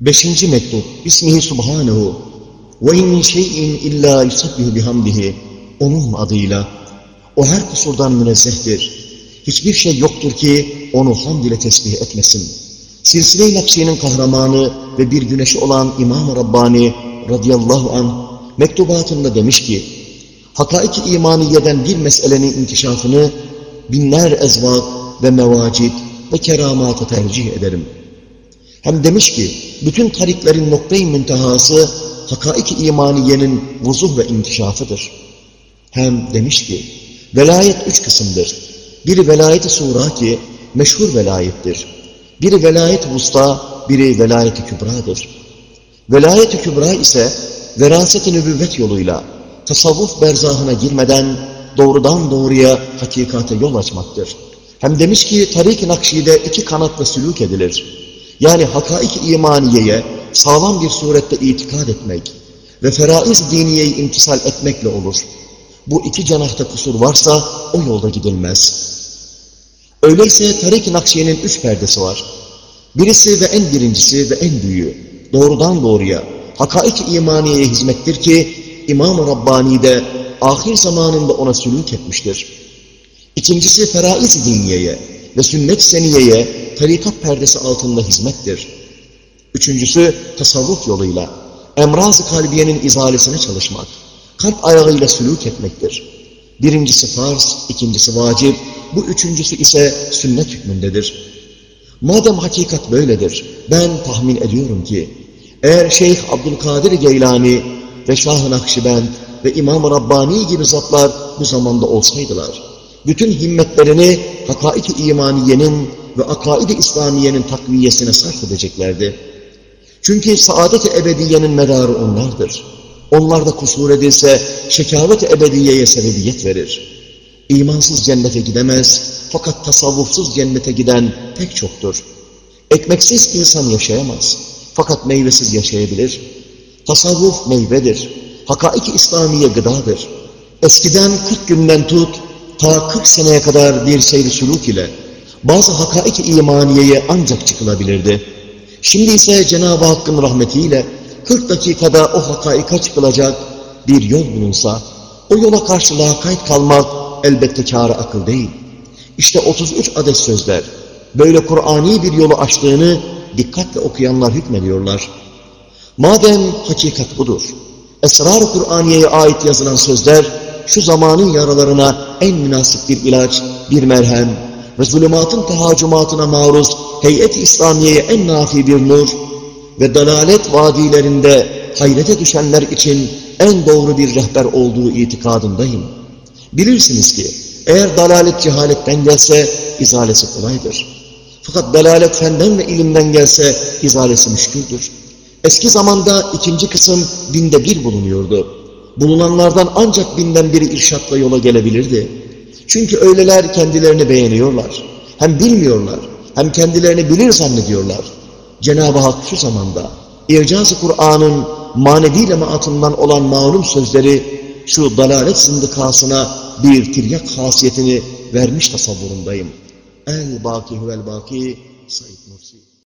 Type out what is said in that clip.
Beşinci mektup. Bismihi subhanehu. Ve in min şeyin illa yusabbihu bihamdihi. Onun adıyla. O her kusurdan münezzehtir. Hiçbir şey yoktur ki onu hamd ile tesbih etmesin. Silsile-i Nakşi'nin kahramanı ve bir güneşi olan İmam-ı Rabbani radıyallahu anh mektubatında demiş ki, hakaik-i imaniyeden bir meselenin inkişafını binler ezvak ve mevacid ve keramata tercih ederim. Hem demiş ki, bütün tariklerin noktayı müntehası hakaik-i imaniyenin vuzuh ve inkişafıdır. Hem demiş ki, velayet üç kısımdır. Biri velayet-i sura ki, meşhur velayettir. Biri velayet-i vusta, biri velayet-i kübradır. Velayet-i kübra ise, veraset-i nübüvvet yoluyla, tasavvuf berzahına girmeden doğrudan doğruya hakikate yol açmaktır. Hem demiş ki, tarik-i nakşide iki kanatla sülük edilir. Yani hakaik-i imaniyeye sağlam bir surette itikad etmek ve feraiz diniyeyi imtisal etmekle olur. Bu iki cenahta kusur varsa o yolda gidilmez. Öyleyse Tarik-i Nakşiye'nin üç perdesi var. Birisi ve en birincisi ve en büyüğü, doğrudan doğruya, hakaik-i imaniyeye hizmettir ki, İmam-ı Rabbani de ahir zamanında ona sülük etmiştir. İkincisi feraiz diniyeye ve sünnet seniyeye tarikat perdesi altında hizmettir. Üçüncüsü tasavvuf yoluyla, emraz-ı kalbiyenin izalesine çalışmak, kalp ayağıyla sülük etmektir. Birincisi farz, ikincisi vacip, bu üçüncüsü ise sünnet hükmündedir. Madem hakikat böyledir, ben tahmin ediyorum ki, eğer Şeyh Abdülkadir Geylani ve Şah-ı Nakşibend ve İmam-ı Rabbani gibi zatlar bu zamanda olsaydılar, bütün himmetlerini hakaik-i imaniyenin ve akaid-i İslamiyenin takviyesine sarf edeceklerdi. Çünkü saadet-i ebediyenin medarı onlardır. Onlarda kusur edilse şekavet-i ebediyeye sebebiyet verir. İmansız cennete gidemez fakat tasavvufsuz cennete giden pek çoktur. Ekmeksiz insan yaşayamaz fakat meyvesiz yaşayabilir. Tasavvuf meyvedir. Hakaik-i İslamiye gıdadır. Eskiden 40 günden tut ta 40 seneye kadar bir seyri süluk ile bazı hakaik-i imaniyeye ancak çıkılabilirdi. Şimdi ise Cenab-ı Hakk'ın rahmetiyle 40 dakikada o hakaika çıkılacak bir yol bulunsa, o yola karşı lakayt kalmak elbette kârı akıl değil. İşte 33 adet sözler, böyle Kur'ani bir yolu açtığını dikkatle okuyanlar hükmediyorlar. Madem hakikat budur, Esrar-ı Kur'aniye'ye ait yazılan sözler, şu zamanın yaralarına en münasip bir ilaç, bir merhem ve zulümatın tehacumatına maruz heyet-i İslamiye'ye en nafi bir nur ve dalalet vadilerinde hayrete düşenler için en doğru bir rehber olduğu itikadındayım. Bilirsiniz ki eğer dalalet cehaletten gelse izalesi kolaydır. Fakat dalalet fenden ve ilimden gelse izalesi müşküldür. Eski zamanda ikinci kısım binde bir bulunuyordu. Bulunanlardan ancak binden biri irşatla yola gelebilirdi. Çünkü öyleler kendilerini beğeniyorlar. Hem bilmiyorlar, hem kendilerini bilir zannediyorlar. Cenab-ı Hak şu zamanda İcaz-ı Kur'an'ın manevi lemaatından olan malum sözleri şu dalalet zındıkasına bir tiryak hasiyetini vermiş tasavvurundayım. El-Baki huvel-Baki Said Nursi